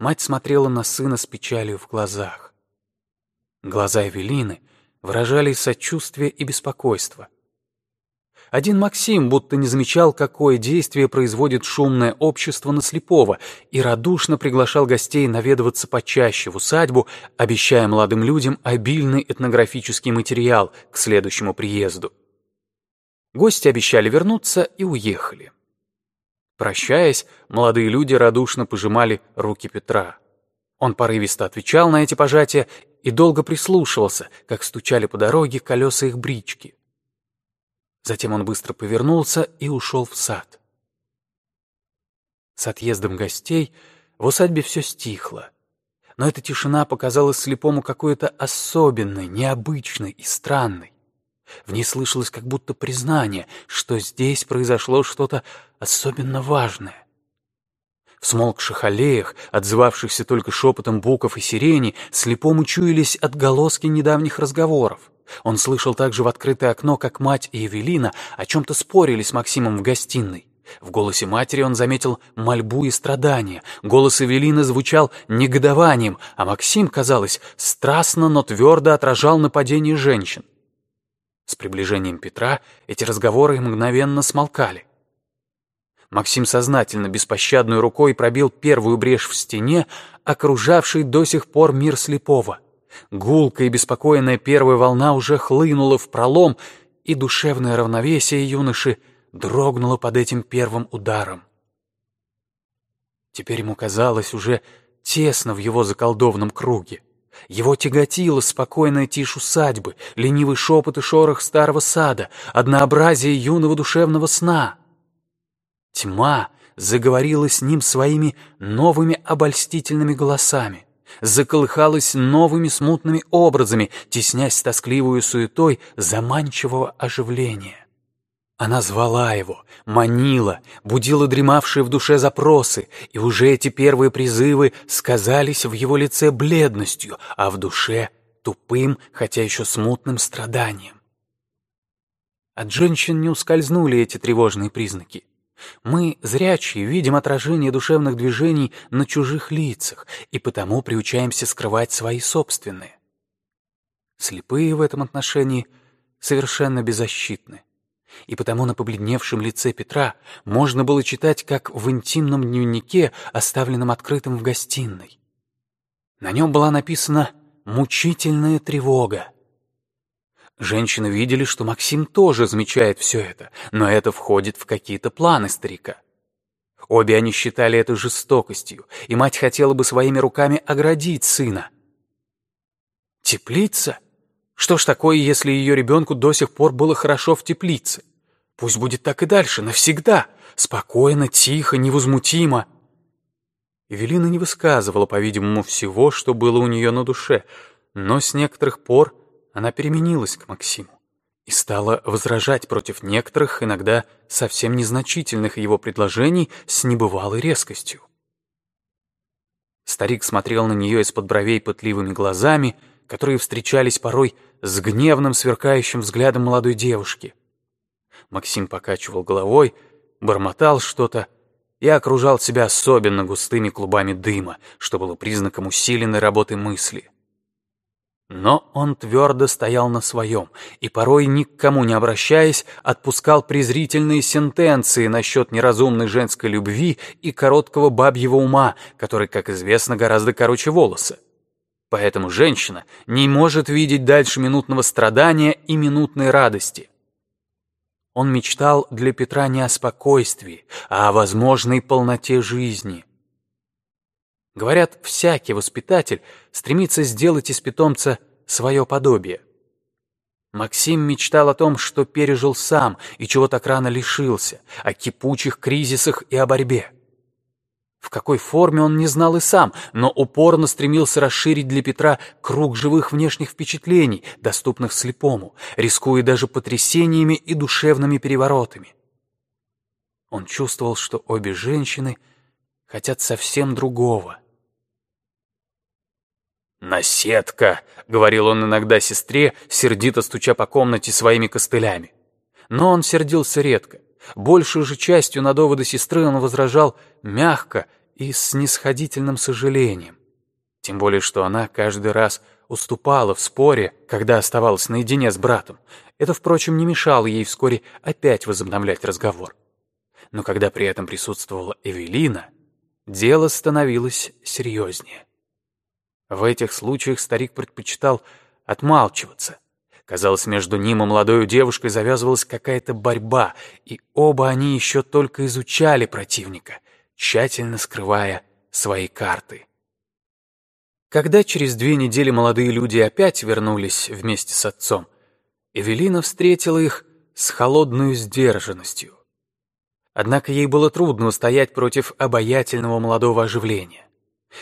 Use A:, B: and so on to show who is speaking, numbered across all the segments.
A: Мать смотрела на сына с печалью в глазах. Глаза Эвелины выражали сочувствие и беспокойство. Один Максим будто не замечал, какое действие производит шумное общество на слепого, и радушно приглашал гостей наведываться почаще в усадьбу, обещая молодым людям обильный этнографический материал к следующему приезду. Гости обещали вернуться и уехали. Прощаясь, молодые люди радушно пожимали руки Петра. Он порывисто отвечал на эти пожатия и долго прислушивался, как стучали по дороге колеса их брички. Затем он быстро повернулся и ушел в сад. С отъездом гостей в усадьбе все стихло. Но эта тишина показалась слепому какой-то особенной, необычной и странной. В ней слышалось как будто признание, что здесь произошло что-то особенно важное. В смолкших аллеях, отзывавшихся только шепотом буков и сирени, слепому чуялись отголоски недавних разговоров. Он слышал также в открытое окно, как мать и Эвелина о чем-то спорили с Максимом в гостиной. В голосе матери он заметил мольбу и страдания. Голос Эвелины звучал негодованием, а Максим, казалось, страстно, но твердо отражал нападение женщин. С приближением Петра эти разговоры мгновенно смолкали. Максим сознательно, беспощадной рукой пробил первую брешь в стене, окружавшей до сих пор мир слепого. Гулкая и беспокойная первая волна уже хлынула в пролом, и душевное равновесие юноши дрогнуло под этим первым ударом. Теперь ему казалось уже тесно в его заколдованном круге. Его тяготило спокойная тишь усадьбы, ленивый шепот и шорох старого сада, однообразие юного душевного сна. Тьма заговорила с ним своими новыми обольстительными голосами заколыхалась новыми смутными образами, теснясь тоскливую суетой заманчивого оживления. Она звала его, манила, будила дремавшие в душе запросы, и уже эти первые призывы сказались в его лице бледностью, а в душе — тупым, хотя еще смутным страданием. От женщин не ускользнули эти тревожные признаки. Мы, зрячие, видим отражение душевных движений на чужих лицах и потому приучаемся скрывать свои собственные. Слепые в этом отношении совершенно беззащитны. И потому на побледневшем лице Петра можно было читать, как в интимном дневнике, оставленном открытым в гостиной. На нем была написана «мучительная тревога». Женщины видели, что Максим тоже замечает все это, но это входит в какие-то планы старика. Обе они считали это жестокостью, и мать хотела бы своими руками оградить сына. Теплица? Что ж такое, если ее ребенку до сих пор было хорошо в теплице? Пусть будет так и дальше, навсегда. Спокойно, тихо, невозмутимо. Эвелина не высказывала, по-видимому, всего, что было у нее на душе, но с некоторых пор она переменилась к Максиму и стала возражать против некоторых, иногда совсем незначительных его предложений с небывалой резкостью. Старик смотрел на нее из-под бровей пытливыми глазами, которые встречались порой с гневным сверкающим взглядом молодой девушки. Максим покачивал головой, бормотал что-то и окружал себя особенно густыми клубами дыма, что было признаком усиленной работы мысли. Но он твердо стоял на своем и, порой ни к кому не обращаясь, отпускал презрительные сентенции насчет неразумной женской любви и короткого бабьего ума, который, как известно, гораздо короче волоса. Поэтому женщина не может видеть дальше минутного страдания и минутной радости. Он мечтал для Петра не о спокойствии, а о возможной полноте жизни – Говорят, всякий воспитатель стремится сделать из питомца свое подобие. Максим мечтал о том, что пережил сам и чего так рано лишился, о кипучих кризисах и о борьбе. В какой форме он не знал и сам, но упорно стремился расширить для Петра круг живых внешних впечатлений, доступных слепому, рискуя даже потрясениями и душевными переворотами. Он чувствовал, что обе женщины хотят совсем другого — «Наседка!» — говорил он иногда сестре, сердито стуча по комнате своими костылями. Но он сердился редко. Большую же частью на доводы сестры он возражал мягко и с снисходительным сожалением. Тем более, что она каждый раз уступала в споре, когда оставалась наедине с братом. Это, впрочем, не мешало ей вскоре опять возобновлять разговор. Но когда при этом присутствовала Эвелина, дело становилось серьезнее. В этих случаях старик предпочитал отмалчиваться. Казалось, между ним и молодой девушкой завязывалась какая-то борьба, и оба они еще только изучали противника, тщательно скрывая свои карты. Когда через две недели молодые люди опять вернулись вместе с отцом, Эвелина встретила их с холодной сдержанностью. Однако ей было трудно устоять против обаятельного молодого оживления.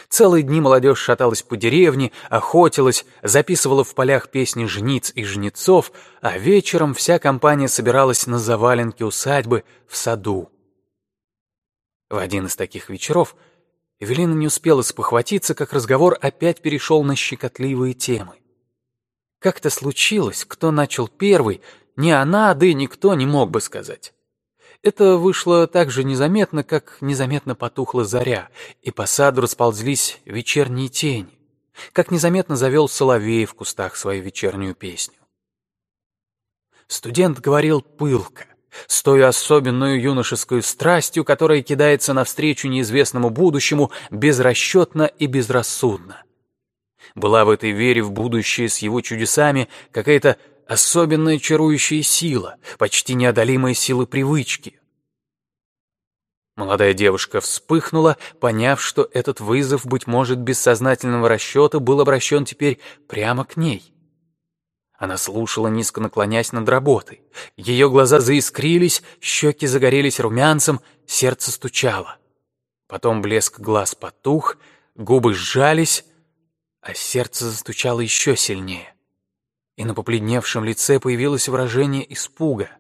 A: Целые дни молодежь шаталась по деревне, охотилась, записывала в полях песни жниц и жнецов, а вечером вся компания собиралась на заваленке усадьбы в саду. В один из таких вечеров Эвелина не успела спохватиться, как разговор опять перешел на щекотливые темы. Как-то случилось, кто начал первый, не она, да и никто не мог бы сказать. Это вышло так же незаметно, как незаметно потухла заря, и по саду расползлись вечерние тени, как незаметно завел соловей в кустах свою вечернюю песню. Студент говорил пылко, с той особенной юношеской страстью, которая кидается навстречу неизвестному будущему безрасчетно и безрассудно. Была в этой вере в будущее с его чудесами какая-то особенная чарующая сила, почти неодолимая сила привычки. Молодая девушка вспыхнула, поняв, что этот вызов, быть может, бессознательного расчета был обращен теперь прямо к ней. Она слушала, низко наклонясь над работой. Ее глаза заискрились, щеки загорелись румянцем, сердце стучало. Потом блеск глаз потух, губы сжались, а сердце застучало еще сильнее и на побледневшем лице появилось выражение испуга.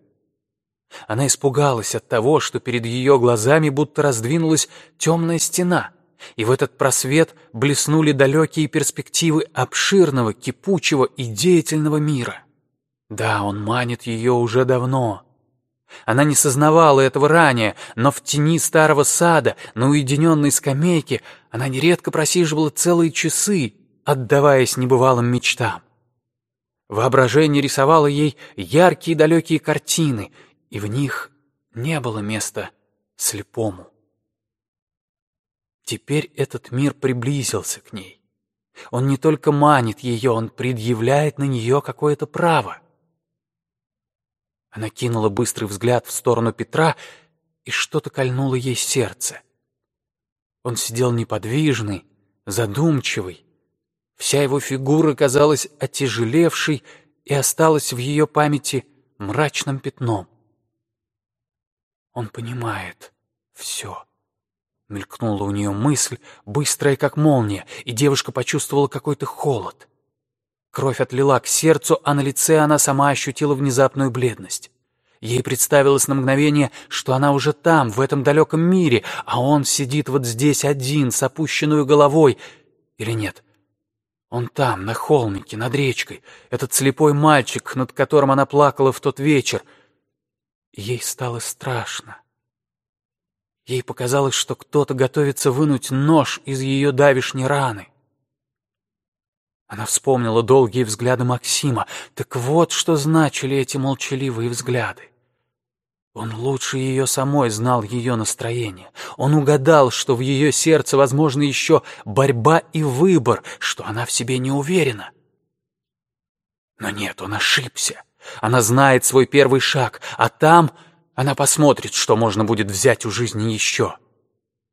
A: Она испугалась от того, что перед ее глазами будто раздвинулась темная стена, и в этот просвет блеснули далекие перспективы обширного, кипучего и деятельного мира. Да, он манит ее уже давно. Она не сознавала этого ранее, но в тени старого сада, на уединенной скамейке, она нередко просиживала целые часы, отдаваясь небывалым мечтам. Воображение рисовало ей яркие далекие картины, и в них не было места слепому. Теперь этот мир приблизился к ней. Он не только манит ее, он предъявляет на нее какое-то право. Она кинула быстрый взгляд в сторону Петра, и что-то кольнуло ей сердце. Он сидел неподвижный, задумчивый, Вся его фигура казалась отяжелевшей и осталась в ее памяти мрачным пятном. «Он понимает все», — мелькнула у нее мысль, быстрая как молния, и девушка почувствовала какой-то холод. Кровь отлила к сердцу, а на лице она сама ощутила внезапную бледность. Ей представилось на мгновение, что она уже там, в этом далеком мире, а он сидит вот здесь один, с опущенной головой. Или нет, он там, на холмике, над речкой, этот слепой мальчик, над которым она плакала в тот вечер. ей стало страшно. Ей показалось, что кто-то готовится вынуть нож из ее давишней раны. Она вспомнила долгие взгляды Максима. Так вот, что значили эти молчаливые взгляды. Он лучше ее самой знал ее настроение. Он угадал, что в ее сердце возможно еще борьба и выбор, что она в себе не уверена. Но нет, он ошибся. Она знает свой первый шаг, а там она посмотрит, что можно будет взять у жизни еще.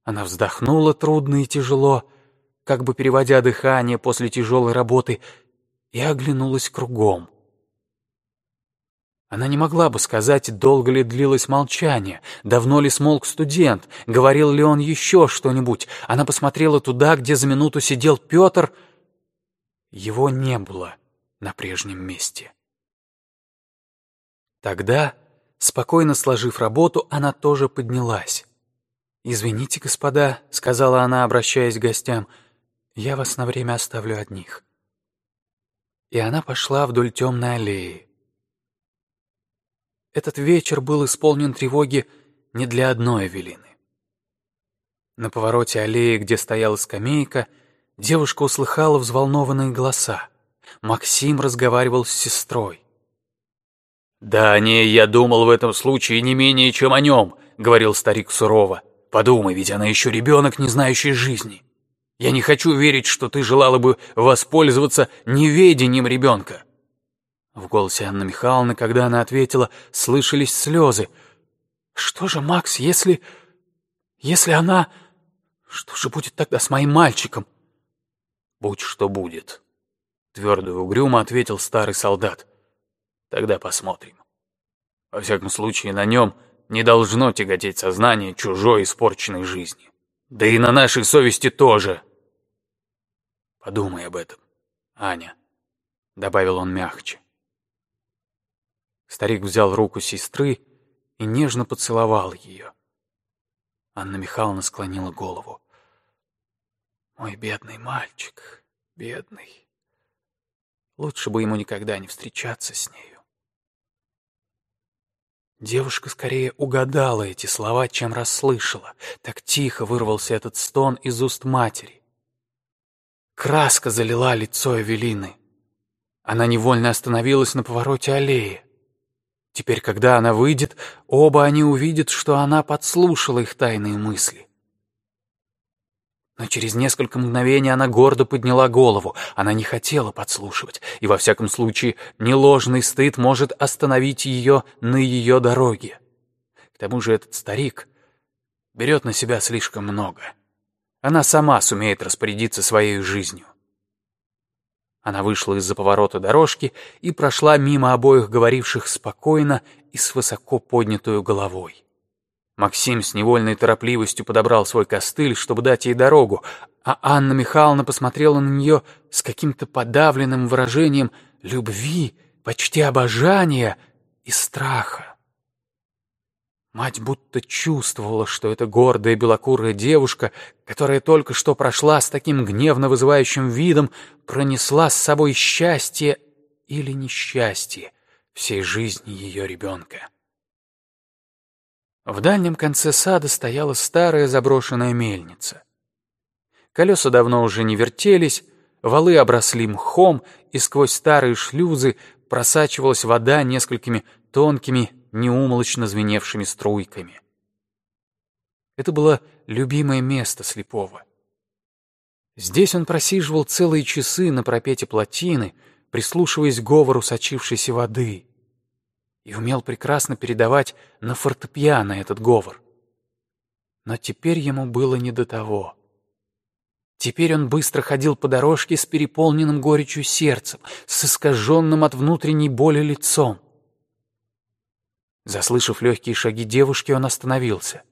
A: Она вздохнула трудно и тяжело, как бы переводя дыхание после тяжелой работы, и оглянулась кругом. Она не могла бы сказать, долго ли длилось молчание, давно ли смолк студент, говорил ли он еще что-нибудь. Она посмотрела туда, где за минуту сидел Петр. Его не было на прежнем месте. Тогда, спокойно сложив работу, она тоже поднялась. «Извините, господа», — сказала она, обращаясь к гостям, — «я вас на время оставлю одних». И она пошла вдоль темной аллеи. Этот вечер был исполнен тревоги не для одной Эвелины. На повороте аллеи, где стояла скамейка, девушка услыхала взволнованные голоса. Максим разговаривал с сестрой.
B: «Да о ней я думал в этом случае не менее, чем о нем», — говорил старик сурово. «Подумай, ведь она еще ребенок, не знающий жизни. Я не хочу верить, что ты желала бы воспользоваться неведением ребенка».
A: В голосе Анны Михайловны, когда она ответила, слышались слезы. «Что же, Макс, если... если она...» Что же будет тогда с моим мальчиком?
B: Будь что будет, твердо и угрюмо ответил старый солдат. Тогда посмотрим. Во всяком случае, на нем не должно тяготеть сознание чужой испорченной жизни. Да и на нашей совести тоже. Подумай об этом, Аня, добавил он мягче.
A: Старик взял руку сестры и нежно поцеловал ее. Анна Михайловна склонила голову. «Мой бедный мальчик, бедный. Лучше бы ему никогда не встречаться с нею». Девушка скорее угадала эти слова, чем расслышала. Так тихо вырвался этот стон из уст матери. Краска залила лицо Эвелины. Она невольно остановилась на повороте аллеи. Теперь, когда она выйдет, оба они увидят, что она подслушала их тайные мысли. Но через несколько мгновений она гордо подняла голову. Она не хотела подслушивать, и во всяком случае неложный стыд может остановить ее на ее дороге. К тому же этот старик берет на себя слишком много. Она сама сумеет распорядиться своей жизнью. Она вышла из-за поворота дорожки и прошла мимо обоих говоривших спокойно и с высоко поднятой головой. Максим с невольной торопливостью подобрал свой костыль, чтобы дать ей дорогу, а Анна Михайловна посмотрела на нее с каким-то подавленным выражением любви, почти обожания и страха. Мать будто чувствовала, что эта гордая белокурая девушка, которая только что прошла с таким гневно вызывающим видом, пронесла с собой счастье или несчастье всей жизни ее ребенка. В дальнем конце сада стояла старая заброшенная мельница. Колеса давно уже не вертелись, валы обросли мхом, и сквозь старые шлюзы просачивалась вода несколькими тонкими неумолочно звеневшими струйками. Это было любимое место слепого. Здесь он просиживал целые часы на пропете плотины, прислушиваясь к говору сочившейся воды, и умел прекрасно передавать на фортепиано этот говор. Но теперь ему было не до того. Теперь он быстро ходил по дорожке с переполненным горечью сердцем, с искаженным от внутренней боли лицом. Заслышав легкие шаги девушки, он остановился.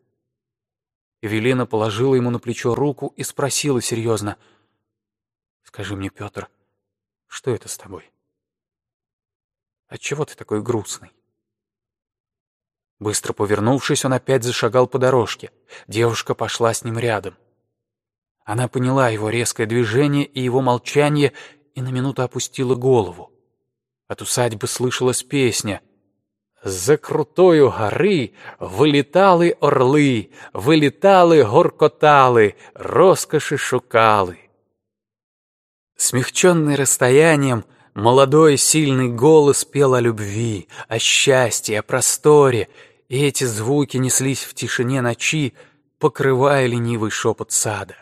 A: Эвелина положила ему на плечо руку и спросила серьезно. «Скажи мне, Петр, что это с тобой? Отчего ты такой грустный?» Быстро повернувшись, он опять зашагал по дорожке. Девушка пошла с ним рядом. Она поняла его резкое движение и его молчание и на минуту опустила голову. От усадьбы слышалась песня — за крутою гори вилітали орли, вилітали, горкотали, роскоши шукали. Смягченный расстоянием, молодой сильный голос пел о любви, о счастье, о просторе, и эти звуки неслись в тишине ночи, покрывая ленивый шепот сада.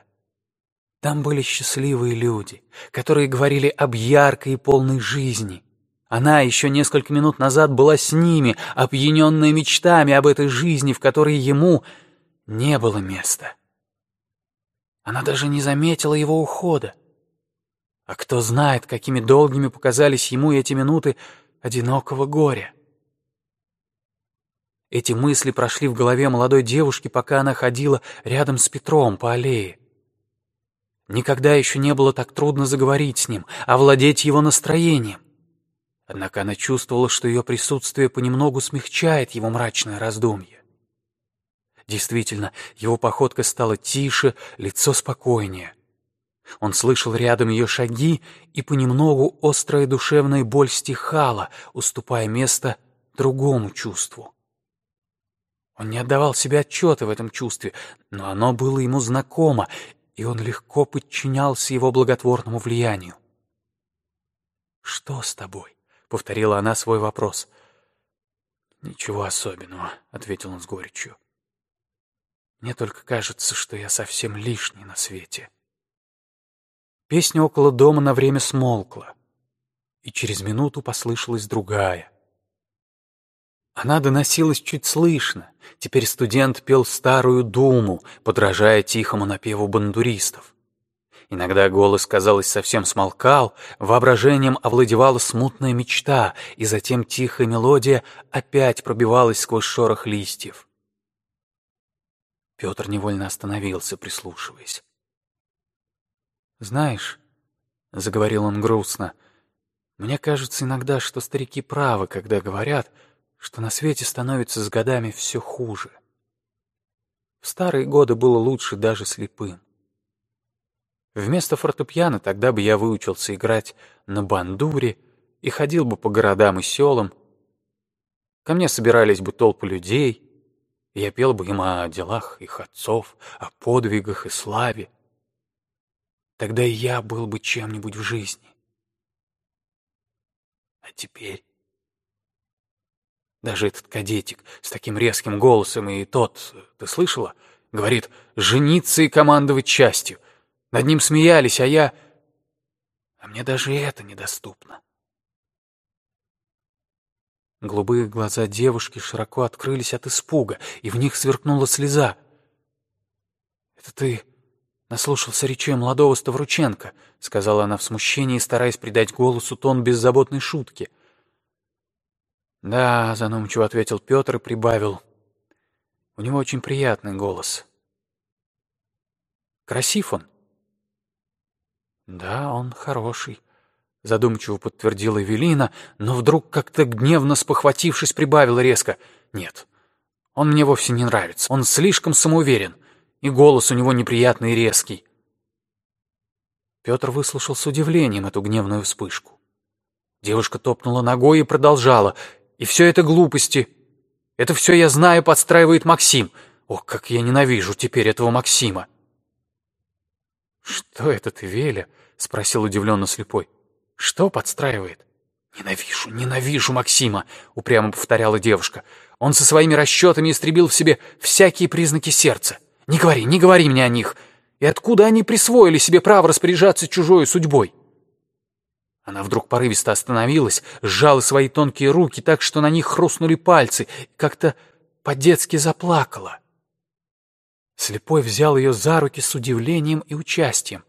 A: Там были счастливые люди, которые говорили об яркой и полной жизни, она еще несколько минут назад была с ними, опьяненная мечтами об этой жизни, в которой ему не было места. Она даже не заметила его ухода. А кто знает, какими долгими показались ему эти минуты одинокого горя. Эти мысли прошли в голове молодой девушки, пока она ходила рядом с Петром по аллее. Никогда еще не было так трудно заговорить с ним, овладеть его настроением. Однако она чувствовала, что ее присутствие понемногу смягчает его мрачное раздумье. Действительно, его походка стала тише, лицо спокойнее. Он слышал рядом ее шаги, и понемногу острая душевная боль стихала, уступая место другому чувству. Он не отдавал себе отчета в этом чувстве, но оно было ему знакомо, и он легко подчинялся его благотворному влиянию. «Что с тобой?» — повторила она свой вопрос. «Ничего особенного», — ответил он с горечью. «Мне только кажется, что я совсем лишний на свете». Песня около дома на время смолкла, и через минуту послышалась другая. Она доносилась чуть слышно. Теперь студент пел старую думу, подражая тихому напеву бандуристов. Иногда голос, казалось, совсем смолкал, воображением овладевала смутная мечта, и затем тихая мелодия опять пробивалась сквозь шорох листьев. Петр невольно остановился, прислушиваясь. «Знаешь», — заговорил он грустно, — «мне кажется иногда, что старики правы, когда говорят, — что на свете становится с годами все хуже. В старые годы было лучше даже слепым. Вместо фортепиано тогда бы я выучился играть на бандуре и ходил бы по городам и селам. Ко мне собирались бы толпы людей, и я пел бы им о делах их отцов, о подвигах и славе. Тогда и я был бы чем-нибудь в жизни. А теперь... Даже этот кадетик с таким резким голосом и тот, ты слышала, говорит «жениться и командовать частью». Над ним смеялись, а я... А мне даже это недоступно. Голубые глаза девушки широко открылись от испуга, и в них сверкнула слеза. «Это ты наслушался речей молодого Ставрученко», — сказала она в смущении, стараясь придать голосу тон беззаботной шутки — «Да», — заномчиво ответил Петр и прибавил. «У него очень приятный голос». «Красив он?» «Да, он хороший», — задумчиво подтвердила Эвелина, но вдруг как-то гневно спохватившись прибавила резко. «Нет, он мне вовсе не нравится. Он слишком самоуверен, и голос у него неприятный и резкий». Петр выслушал с удивлением эту гневную вспышку. Девушка топнула ногой и продолжала. И все это глупости. Это все я знаю, подстраивает Максим. Ох, как я ненавижу теперь этого Максима. «Что это ты, Веля?» — спросил удивленно слепой. «Что подстраивает?» «Ненавижу, ненавижу Максима», — упрямо повторяла девушка. «Он со своими расчетами истребил в себе всякие признаки сердца. Не говори, не говори мне о них. И откуда они присвоили себе право распоряжаться чужой судьбой?» Она вдруг порывисто остановилась, сжала свои тонкие руки так, что на них хрустнули пальцы, и как-то по-детски заплакала. Слепой взял ее за руки с удивлением и участием.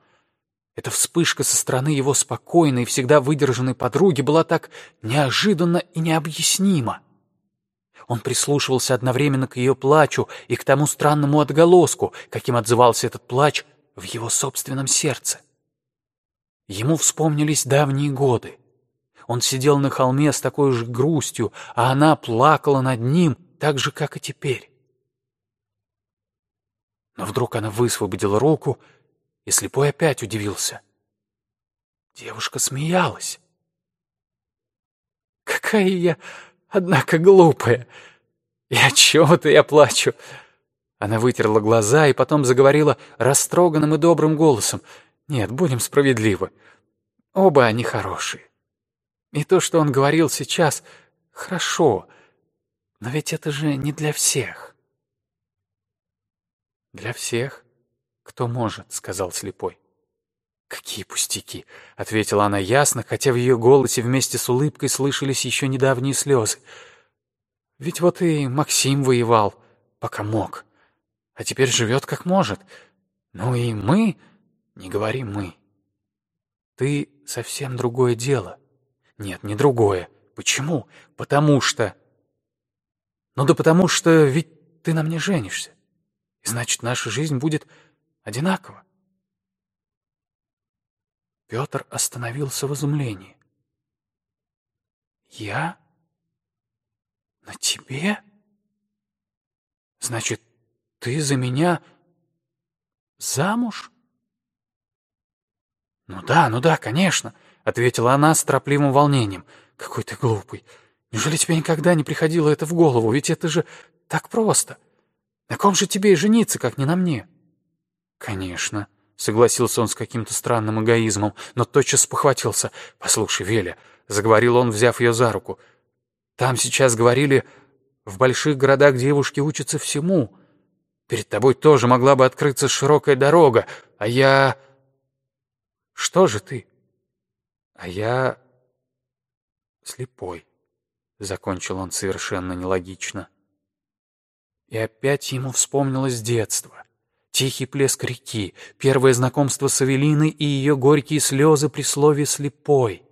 A: Эта вспышка со стороны его спокойной и всегда выдержанной подруги была так неожиданно и необъяснима. Он прислушивался одновременно к ее плачу и к тому странному отголоску, каким отзывался этот плач в его собственном сердце. Ему вспомнились давние годы. Он сидел на холме с такой же грустью, а она плакала над ним так же, как и теперь. Но вдруг она высвободила руку, и слепой опять удивился. Девушка смеялась. «Какая я, однако, глупая! И от чего-то я плачу!» Она вытерла глаза и потом заговорила растроганным и добрым голосом — нет, будем справедливы. Оба они хорошие. И то, что он говорил сейчас, хорошо. Но ведь это же не для всех. Для всех? Кто может, сказал слепой. «Какие пустяки!» — ответила она ясно, хотя в ее голосе вместе с улыбкой слышались еще недавние слезы. «Ведь вот и Максим воевал, пока мог, а теперь живет как может. Ну и мы не говори «мы». Ты совсем другое дело. Нет, не другое. Почему? Потому что... Ну да потому что ведь ты на мне женишься. Значит, наша жизнь будет одинакова. Петр остановился в изумлении. «Я? На тебе? Значит, ты за меня замуж?» «Ну да, ну да, конечно», — ответила она с торопливым волнением. «Какой ты глупый. Неужели тебе никогда не приходило это в голову? Ведь это же так просто. На ком же тебе и жениться, как не на мне?» «Конечно», — согласился он с каким-то странным эгоизмом, но тотчас похватился. «Послушай, Веля», — заговорил он, взяв ее за руку, — «там сейчас говорили, в больших городах девушки учатся всему. Перед тобой тоже могла бы открыться широкая дорога, а я...» «Что же ты?» «А я...» «Слепой», — закончил он совершенно нелогично. И опять ему вспомнилось детство. Тихий плеск реки, первое знакомство с Авелиной и ее горькие слезы при слове «слепой».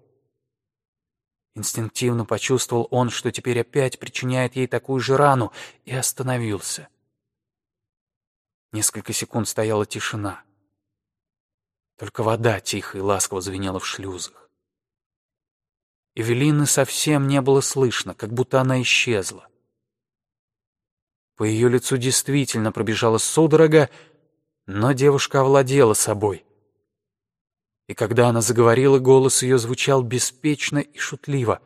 A: Инстинктивно почувствовал он, что теперь опять причиняет ей такую же рану, и остановился. Несколько секунд стояла тишина. Только вода тихо и ласково звенела в шлюзах. Эвелины совсем не было слышно, как будто она исчезла. По ее лицу действительно пробежала судорога, но девушка овладела собой. И когда она заговорила, голос ее звучал беспечно и шутливо.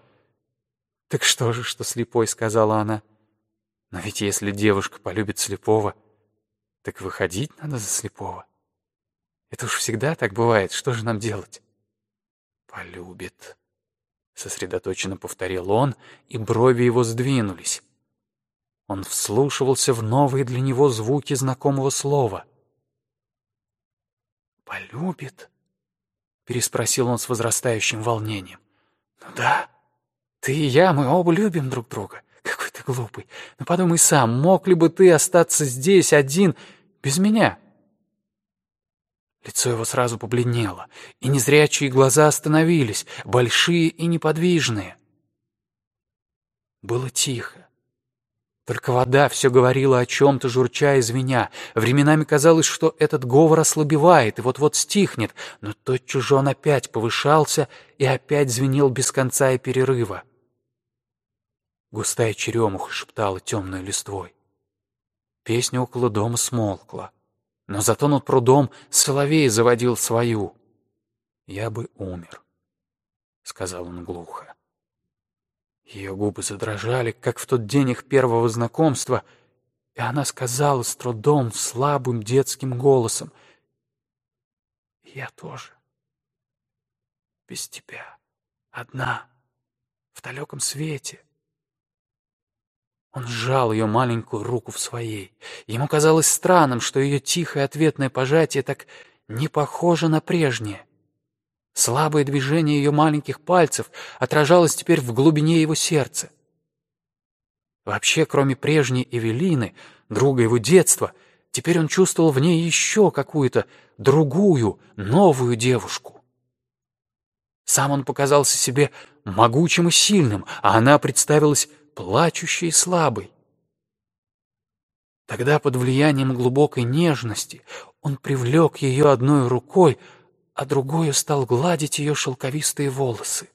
A: «Так что же, что слепой?» — сказала она. «Но ведь если девушка полюбит слепого, так выходить надо за слепого. Это уж всегда так бывает, что же нам делать?» «Полюбит», — сосредоточенно повторил он, и брови его сдвинулись. Он вслушивался в новые для него звуки знакомого слова. «Полюбит?» — переспросил он с возрастающим волнением. «Ну да, ты и я, мы оба любим друг друга. Какой ты глупый. Ну подумай сам, мог ли бы ты остаться здесь один без меня?» Лицо его сразу побледнело, и незрячие глаза остановились, большие и неподвижные. Было тихо. Только вода все говорила о чем-то, журча и звеня. Временами казалось, что этот говор ослабевает и вот-вот стихнет, но тотчас же он опять повышался и опять звенел без конца и перерыва. Густая черемуха шептала темной листвой. Песня около дома смолкла, но зато над прудом соловей заводил свою. «Я бы умер», — сказал он глухо. Ее губы задрожали, как в тот день их первого знакомства, и она сказала с трудом, слабым детским голосом, «Я тоже. Без тебя. Одна. В далеком свете». Он сжал ее маленькую руку в своей. Ему казалось странным, что ее тихое ответное пожатие так не похоже на прежнее. Слабое движение ее маленьких пальцев отражалось теперь в глубине его сердца. Вообще, кроме прежней Эвелины, друга его детства, теперь он чувствовал в ней еще какую-то другую, новую девушку. Сам он показался себе могучим и сильным, а она представилась плачущей и слабой. Тогда под влиянием глубокой нежности он привлек ее одной рукой, а другую стал гладить ее шелковистые волосы.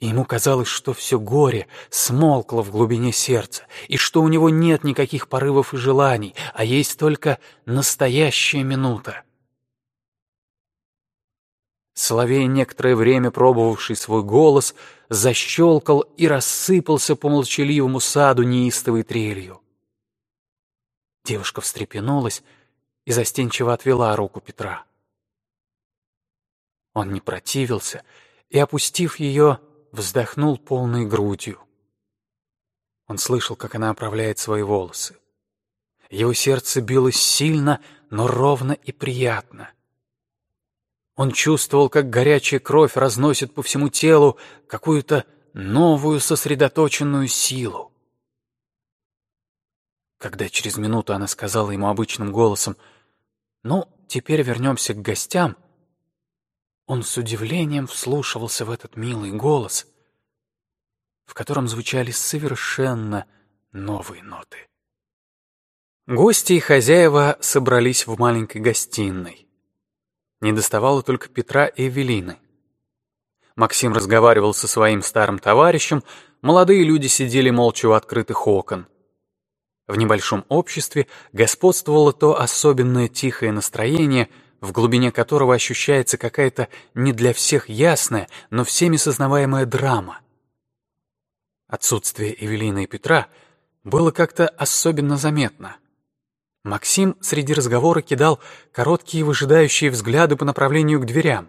A: Ему казалось, что все горе смолкло в глубине сердца, и что у него нет никаких порывов и желаний, а есть только настоящая минута. Соловей, некоторое время пробовавший свой голос, защелкал и рассыпался по молчаливому саду неистовой трелью. Девушка встрепенулась и застенчиво отвела руку Петра. Он не противился и, опустив ее, вздохнул полной грудью. Он слышал, как она оправляет свои волосы. Его сердце билось сильно, но ровно и приятно. Он чувствовал, как горячая кровь разносит по всему телу какую-то новую сосредоточенную силу. Когда через минуту она сказала ему обычным голосом, «Ну, теперь вернемся к гостям», он с удивлением вслушивался в этот милый голос, в котором звучали совершенно новые ноты. Гости и хозяева собрались в маленькой гостиной. Не доставало только Петра и Эвелины. Максим разговаривал со своим старым товарищем, молодые люди сидели молча у открытых окон. В небольшом обществе господствовало то особенное тихое настроение — в глубине которого ощущается какая-то не для всех ясная, но всеми сознаваемая драма. Отсутствие Эвелины и Петра было как-то особенно заметно. Максим среди разговора кидал короткие выжидающие взгляды по направлению к дверям.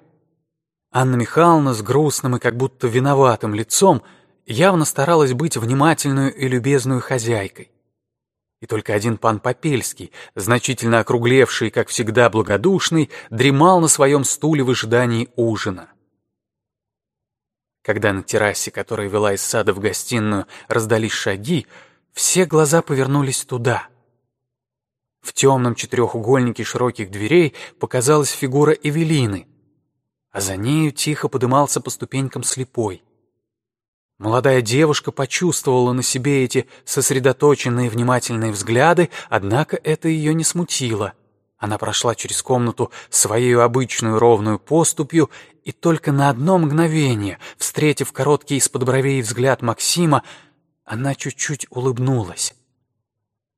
A: Анна Михайловна с грустным и как будто виноватым лицом явно старалась быть внимательную и любезную хозяйкой. И только один пан Попельский, значительно округлевший, как всегда благодушный, дремал на своем стуле в ожидании ужина. Когда на террасе, которая вела из сада в гостиную, раздались шаги, все глаза повернулись туда. В темном четырехугольнике широких дверей показалась фигура Эвелины, а за нею тихо подымался по ступенькам слепой. Молодая девушка почувствовала на себе эти сосредоточенные внимательные взгляды, однако это ее не смутило. Она прошла через комнату своей обычную ровную поступью и только на одно мгновение, встретив короткий из-под бровей взгляд Максима, она чуть-чуть улыбнулась.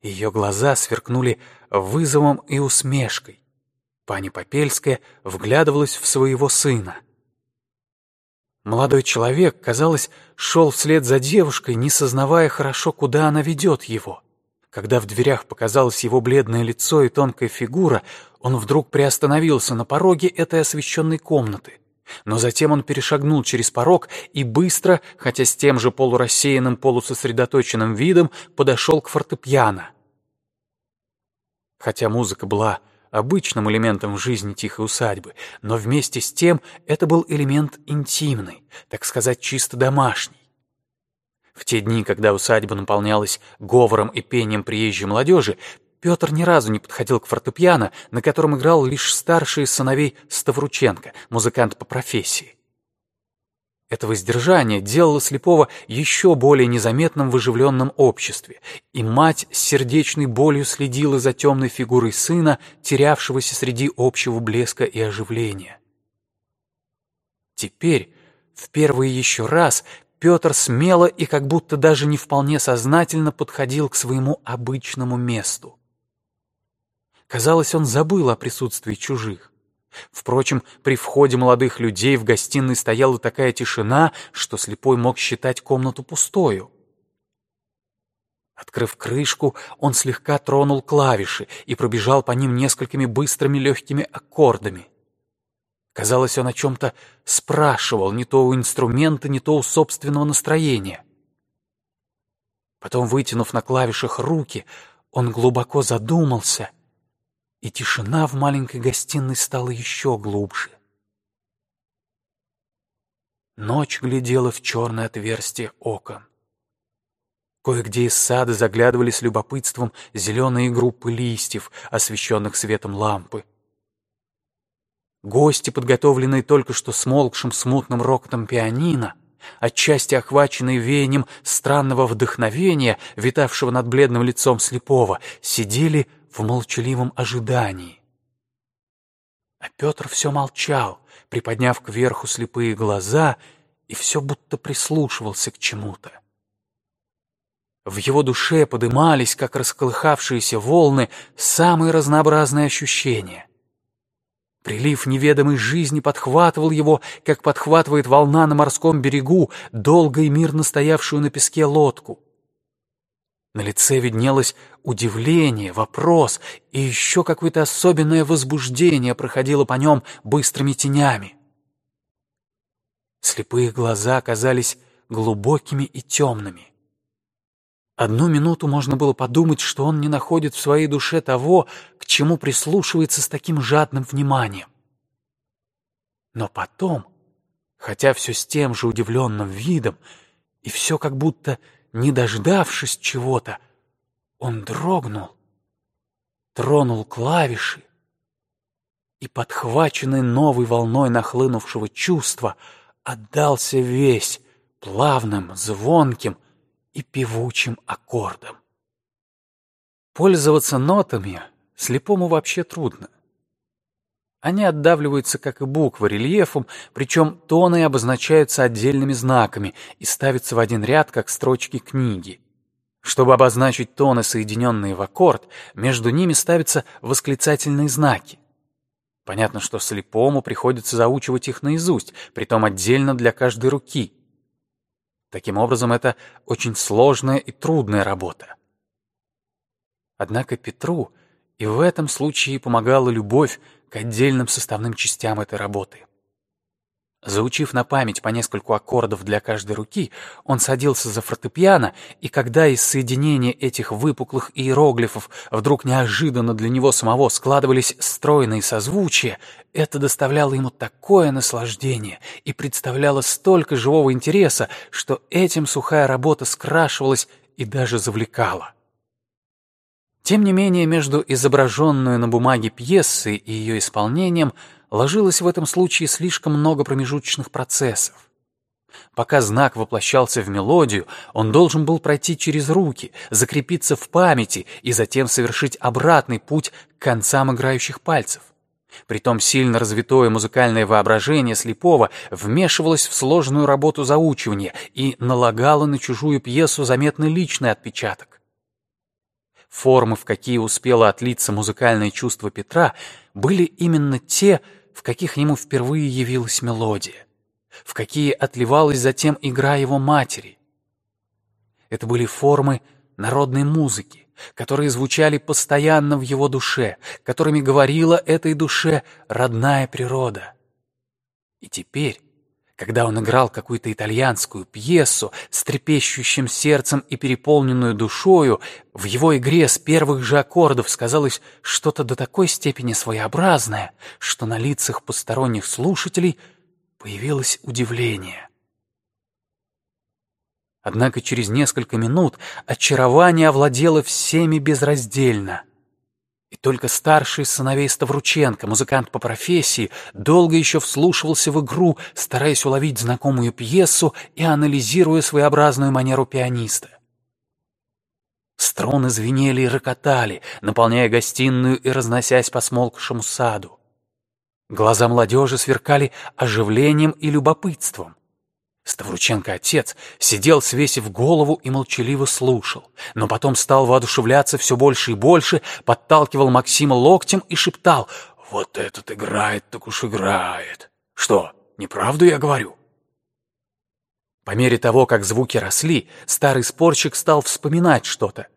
A: Ее глаза сверкнули вызовом и усмешкой. Пани Попельская вглядывалась в своего сына. Молодой человек, казалось, шел вслед за девушкой, не сознавая хорошо, куда она ведет его. Когда в дверях показалось его бледное лицо и тонкая фигура, он вдруг приостановился на пороге этой освещенной комнаты. Но затем он перешагнул через порог и быстро, хотя с тем же полурассеянным, полусосредоточенным видом, подошел к фортепиано. Хотя музыка была обычным элементом в жизни тихой усадьбы, но вместе с тем это был элемент интимный, так сказать, чисто домашний. В те дни, когда усадьба наполнялась говором и пением приезжей молодежи, Петр ни разу не подходил к фортепиано, на котором играл лишь старший из сыновей Ставрученко, музыкант по профессии. Это воздержание делало слепого еще более незаметным в оживленном обществе, и мать с сердечной болью следила за темной фигурой сына, терявшегося среди общего блеска и оживления. Теперь, в первый еще раз, Петр смело и как будто даже не вполне сознательно подходил к своему обычному месту. Казалось, он забыл о присутствии чужих. Впрочем, при входе молодых людей в гостиной стояла такая тишина, что слепой мог считать комнату пустою. Открыв крышку, он слегка тронул клавиши и пробежал по ним несколькими быстрыми легкими аккордами. Казалось, он о чем-то спрашивал, не то у инструмента, не то у собственного настроения. Потом, вытянув на клавишах руки, он глубоко задумался — и тишина в маленькой гостиной стала еще глубже. Ночь глядела в черное отверстие окон. Кое-где из сада заглядывали с любопытством зеленые группы листьев, освещенных светом лампы. Гости, подготовленные только что смолкшим смутным рокотом пианино, отчасти охваченные веянием странного вдохновения, витавшего над бледным лицом слепого, сидели в молчаливом ожидании. А Петр все молчал, приподняв кверху слепые глаза, и все будто прислушивался к чему-то. В его душе подымались, как расколыхавшиеся волны, самые разнообразные ощущения. Прилив неведомой жизни подхватывал его, как подхватывает волна на морском берегу долго и мирно стоявшую на песке лодку. На лице виднелось удивление, вопрос, и еще какое-то особенное возбуждение проходило по нем быстрыми тенями. Слепые глаза оказались глубокими и темными. Одну минуту можно было подумать, что он не находит в своей душе того, к чему прислушивается с таким жадным вниманием. Но потом, хотя все с тем же удивленным видом, и все как будто не дождавшись чего-то, он дрогнул, тронул клавиши и, подхваченный новой волной нахлынувшего чувства, отдался весь плавным, звонким и певучим аккордом. Пользоваться нотами слепому вообще трудно. Они отдавливаются, как и буквы, рельефом, причем тоны обозначаются отдельными знаками и ставятся в один ряд, как строчки книги. Чтобы обозначить тоны, соединенные в аккорд, между ними ставятся восклицательные знаки. Понятно, что слепому приходится заучивать их наизусть, притом отдельно для каждой руки. Таким образом, это очень сложная и трудная работа. Однако Петру и в этом случае помогала любовь отдельным составным частям этой работы. Заучив на память по нескольку аккордов для каждой руки, он садился за фортепиано, и когда из соединения этих выпуклых иероглифов вдруг неожиданно для него самого складывались стройные созвучия, это доставляло ему такое наслаждение и представляло столько живого интереса, что этим сухая работа скрашивалась и даже завлекала. Тем не менее, между изображенной на бумаге пьесой и ее исполнением – ложилось в этом случае слишком много промежуточных процессов. Пока знак воплощался в мелодию, он должен был пройти через руки, закрепиться в памяти и затем совершить обратный путь к концам играющих пальцев. Притом сильно развитое музыкальное воображение слепого вмешивалось в сложную работу заучивания и налагало на чужую пьесу заметный личный отпечаток. Формы, в какие успело отлиться музыкальное чувство Петра, были именно те, в каких ему впервые явилась мелодия, в какие отливалась затем игра его матери. Это были формы народной музыки, которые звучали постоянно в его душе, которыми говорила этой душе родная природа. И теперь, когда он играл какую-то итальянскую пьесу с трепещущим сердцем и переполненную душою, в его игре с первых же аккордов сказалось что-то до такой степени своеобразное, что на лицах посторонних слушателей появилось удивление. Однако через несколько минут очарование овладело всеми безраздельно — и только старший сыновей Ставрученко, музыкант по профессии, долго еще вслушивался в игру, стараясь уловить знакомую пьесу и анализируя своеобразную манеру пианиста. Струны звенели и рокотали, наполняя гостиную и разносясь по смолкшему саду. Глаза молодежи сверкали оживлением и любопытством. Ставрученко отец сидел, свесив голову и молчаливо слушал, но потом стал воодушевляться все больше и больше, подталкивал Максима локтем и шептал «Вот этот играет, так уж играет! Что, неправду я говорю?» По мере того, как звуки росли, старый спорщик стал вспоминать что-то.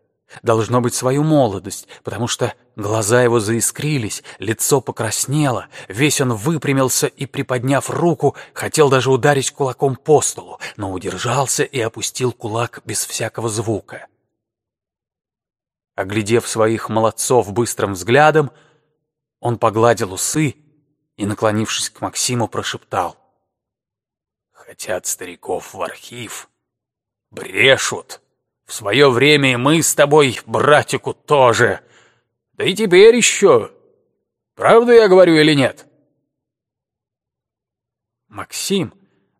A: Должно быть свою молодость, потому что глаза его заискрились, лицо покраснело, весь он выпрямился и, приподняв руку, хотел даже ударить кулаком по столу, но удержался и опустил кулак без всякого звука. Оглядев своих молодцов быстрым взглядом, он погладил усы и, наклонившись к Максиму, прошептал. «Хотят стариков в архив, брешут». В свое время и мы с тобой, братику, тоже. Да и теперь еще. Правду я говорю или нет?» Максим,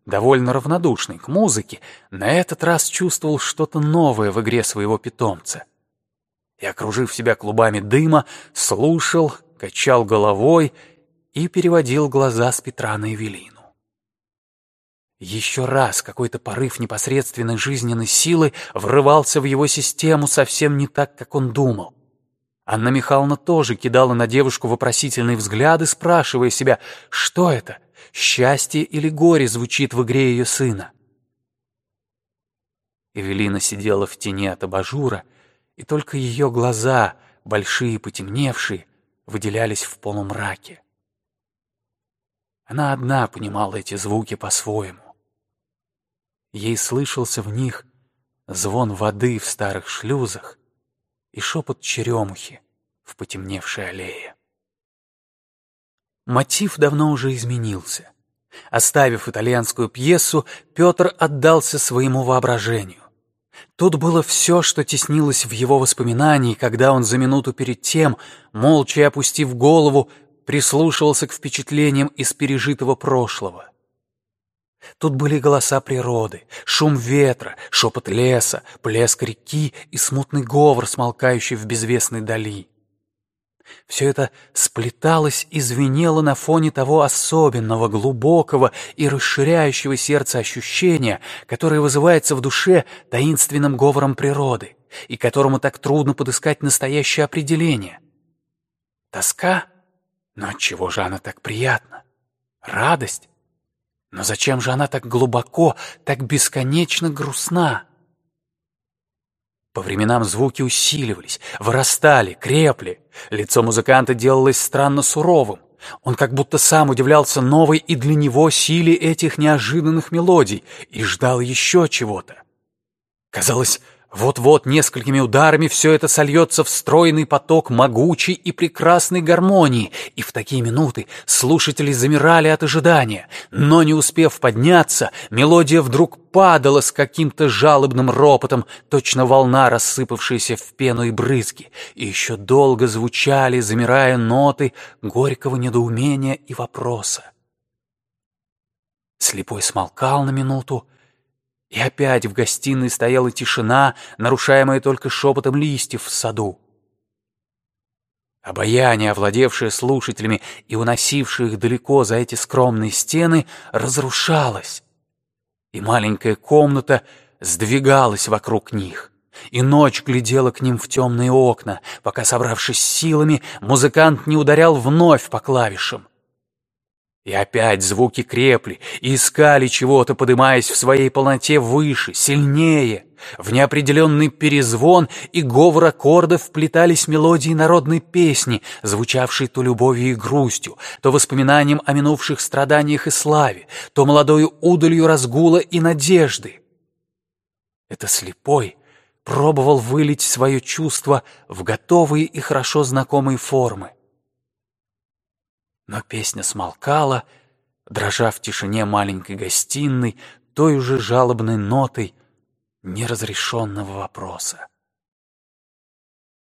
A: довольно равнодушный к музыке, на этот раз чувствовал что-то новое в игре своего питомца. И, окружив себя клубами дыма, слушал, качал головой и переводил глаза с Петра на Эвелину. Еще раз какой-то порыв непосредственной жизненной силы врывался в его систему совсем не так, как он думал. Анна Михайловна тоже кидала на девушку вопросительные взгляды, спрашивая себя, что это, счастье или горе звучит в игре ее сына. Эвелина сидела в тени от абажура, и только ее глаза, большие потемневшие, выделялись в полумраке. Она одна понимала эти звуки по-своему. Ей слышался в них звон воды в старых шлюзах и шепот черемухи в потемневшей аллее. Мотив давно уже изменился. Оставив итальянскую пьесу, Петр отдался своему воображению. Тут было все, что теснилось в его воспоминании, когда он за минуту перед тем, молча опустив голову, прислушивался к впечатлениям из пережитого прошлого. Тут были голоса природы, шум ветра, шепот леса, плеск реки и смутный говор, смолкающий в безвестной дали. Все это сплеталось и звенело на фоне того особенного, глубокого и расширяющего сердце ощущения, которое вызывается в душе таинственным говором природы и которому так трудно подыскать настоящее определение. Тоска? Но отчего же она так приятна? Радость? Но зачем же она так глубоко, так бесконечно грустна? По временам звуки усиливались, вырастали, крепли. Лицо музыканта делалось странно суровым. Он как будто сам удивлялся новой и для него силе этих неожиданных мелодий и ждал еще чего-то. Казалось, вот-вот несколькими ударами все это сольется в стройный поток могучей и прекрасной гармонии, и в такие минуты слушатели замирали от ожидания, но не успев подняться, мелодия вдруг падала с каким-то жалобным ропотом, точно волна, рассыпавшаяся в пену и брызги, и еще долго звучали, замирая ноты горького недоумения и вопроса. Слепой смолкал на минуту, и опять в гостиной стояла тишина, нарушаемая только шепотом листьев в саду. Обаяние, овладевшее слушателями и уносившее их далеко за эти скромные стены, разрушалось, и маленькая комната сдвигалась вокруг них, и ночь глядела к ним в темные окна, пока, собравшись силами, музыкант не ударял вновь по клавишам. И опять звуки крепли и искали чего-то, подымаясь в своей полноте выше, сильнее. В неопределенный перезвон и говор аккордов вплетались мелодии народной песни, звучавшей то любовью и грустью, то воспоминанием о минувших страданиях и славе, то молодою удалью разгула и надежды. Это слепой пробовал вылить свое чувство в готовые и хорошо знакомые формы. Но песня смолкала, дрожа в тишине маленькой гостиной той уже жалобной нотой неразрешенного вопроса.